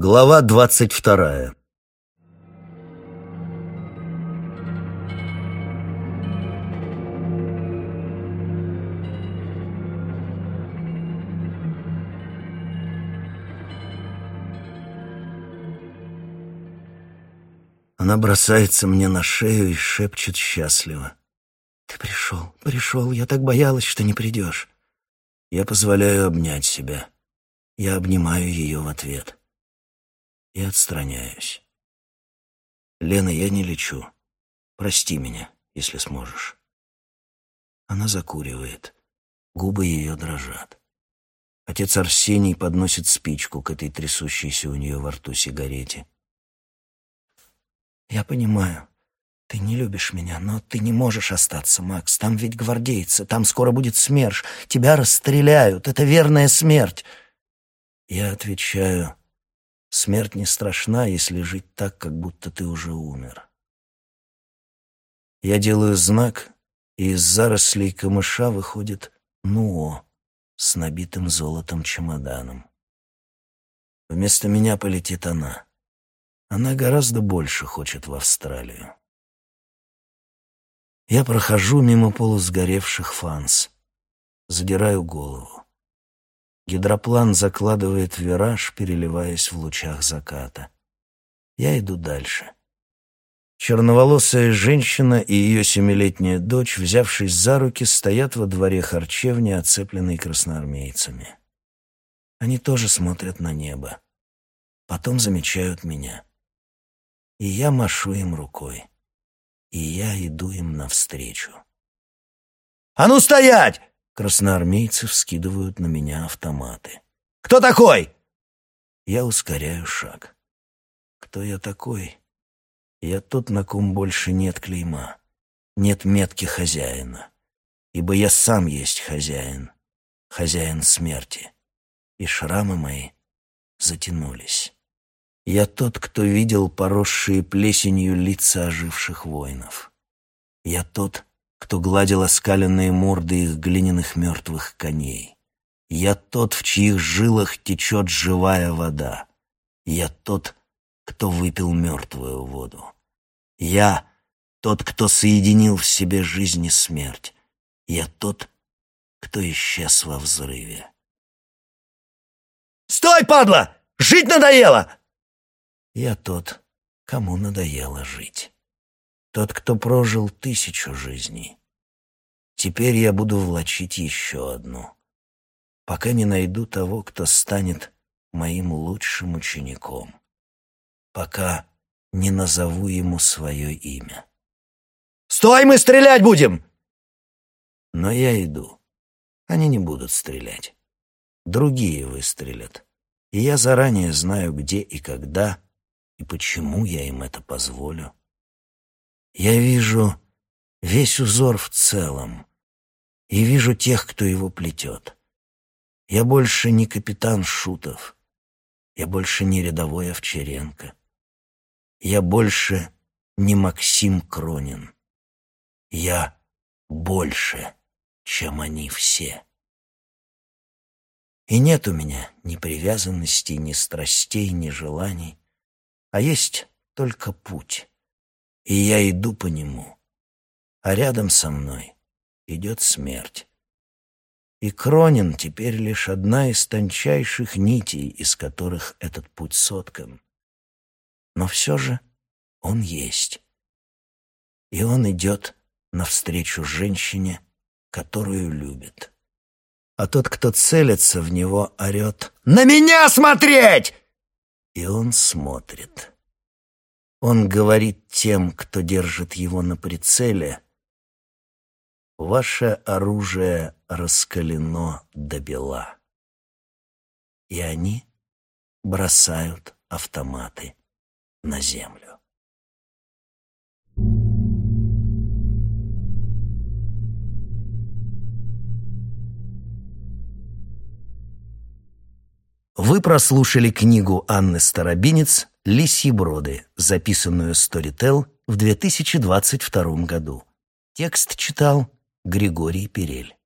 Глава двадцать вторая Она бросается мне на шею и шепчет счастливо. «Ты пришел, пришел, я так боялась, что не придешь». Я позволяю обнять себя. Я обнимаю ее в ответ. И отстраняюсь. «Лена, я не лечу. Прости меня, если сможешь». Она закуривает. Губы ее дрожат. Отец Арсений подносит спичку к этой трясущейся у нее во рту сигарете. «Я понимаю. Ты не любишь меня, но ты не можешь остаться, Макс. Там ведь гвардейцы, там скоро будет СМЕРШ. Тебя расстреляют. Это верная смерть». Я отвечаю, смерть не страшна, если жить так, как будто ты уже умер. Я делаю знак, и из зарослей камыша выходит Нуо с набитым золотом чемоданом. Вместо меня полетит она. Она гораздо больше хочет в Австралию. Я прохожу мимо полусгоревших фанс, задираю голову. Гидроплан закладывает вираж, переливаясь в лучах заката. Я иду дальше. Черноволосая женщина и ее семилетняя дочь, взявшись за руки, стоят во дворе харчевни, оцепленной красноармейцами. Они тоже смотрят на небо. Потом замечают меня. И я машу им рукой и я иду им навстречу. «А ну стоять!» Красноармейцы вскидывают на меня автоматы. «Кто такой?» Я ускоряю шаг. «Кто я такой?» Я тот, на ком больше нет клейма, нет метки хозяина, ибо я сам есть хозяин, хозяин смерти, и шрамы мои затянулись. Я тот, кто видел поросшие плесенью лица оживших воинов. Я тот, кто гладил оскаленные морды их глиняных мертвых коней. Я тот, в чьих жилах течет живая вода. Я тот, кто выпил мертвую воду. Я тот, кто соединил в себе жизнь и смерть. Я тот, кто исчез во взрыве. «Стой, падла! Жить надоело!» Я тот, кому надоело жить. Тот, кто прожил тысячу жизней. Теперь я буду влачить еще одну, пока не найду того, кто станет моим лучшим учеником, пока не назову ему свое имя. «Стой, мы стрелять будем!» Но я иду. Они не будут стрелять. Другие выстрелят. И я заранее знаю, где и когда и почему я им это позволю? Я вижу весь узор в целом и вижу тех, кто его плетет. Я больше не капитан Шутов, я больше не рядовой Овчаренко, я больше не Максим Кронин. Я больше, чем они все. И нет у меня ни привязанностей, ни страстей, ни желаний а есть только путь. И я иду по нему, а рядом со мной идет смерть. И Кронин теперь лишь одна из тончайших нитей, из которых этот путь соткан. Но все же он есть. И он идет навстречу женщине, которую любит. А тот, кто целится в него, орет «На меня смотреть!» И он смотрит. Он говорит тем, кто держит его на прицеле, «Ваше оружие раскалено до бела». И они бросают автоматы на землю. Вы прослушали книгу Анны Старобинец «Лисьи броды», записанную Storytel в 2022 году. Текст читал Григорий Перель.